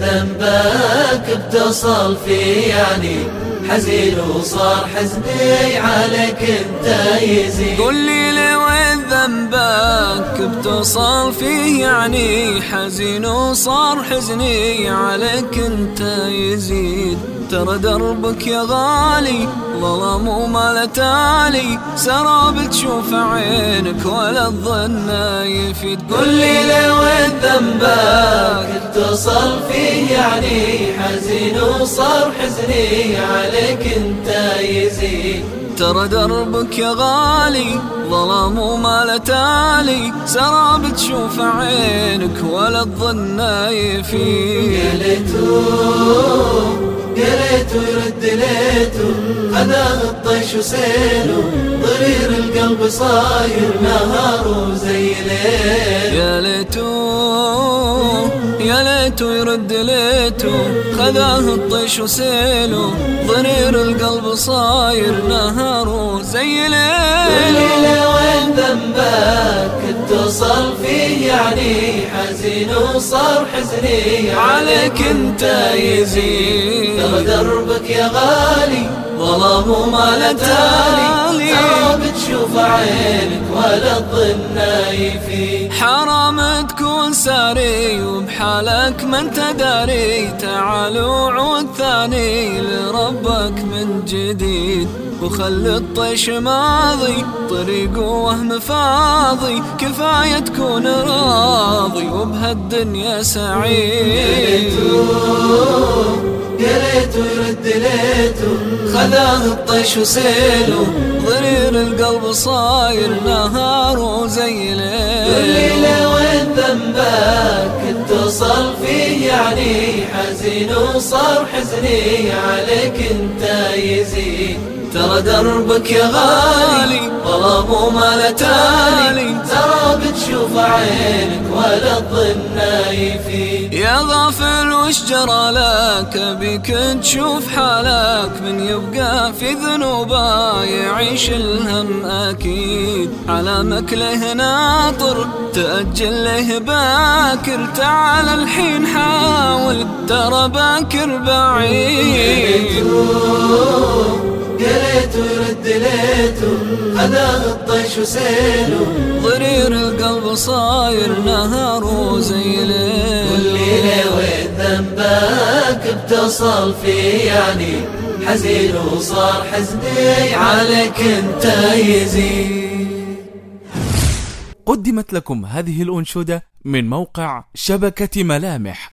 ذنبك بتصل في يعني حزين وصار حزني عليك انت يزيد. قل لي ذنبك بتصل فيه يعني حزين وصار حزني عليك انت يزيد. ترى دربك يا غالي ظلام وما تالي. سراب تشوف عينك ولا الظن يفيد. قل لي ليه وين ذنبك اتصل فيه يعني حزين وصار حزني عليك انت يزيد. ترى دربك يا غالي ظلام وما تالي. سراب تشوف عينك ولا الظن يفيد يا ليتو يا ليتو يرد ليتو. خذاه الطيش وسيلو ضرير القلب صاير نهار زي ليل. يا ليتو يا ليتو يرد ليتو. خذاه الطيش وسيلو. ضرير القلب صاير نهار زي ليل. وين ذنبك؟ اتصل فيه يعني حزين وصار حزني. عليك انت يزيد. ترى دربك يا غالي ظلام وما لتالي ترى بتشوف عينك ولا تظن يفيد حرام تكون ساري وبحالك ما انت داري. تعال وعود ثاني لربك من جديد. وخل الطيش ماضي طريق وهم فاضي. كفاية تكون راضي وبهالدنيا سعيد. يا ليتو يرد ليتو خذاه الطيش وسيلو. ضرير القلب صاير نهار زي ليل. وين ذنبك؟ اتصل فيه يعني حزين وصار حزني عليك انت يزيد. ترى دربك يا غالي ظلام وما تالي. ترى بتشوف عينك ولا تظن يفيد يا غافل وش جرى لك؟ بك تشوف حالك من يبقى في ذنوبه يعيش الهم أكيد. على مكله ناطر تأجل له باكر. تعال الحين حاول ترى باكر بعيد. يا ليتو يرد ليتو خذاه الطيش وسيلو. ضرير القلب صاير نهار وزي ليل. قل لي ليه وين ذنبك بتصل فيه يعني. حزين وصار حزني عليك أنت يزيد. قدمت لكم هذه الأنشودة من موقع شبكة ملامح.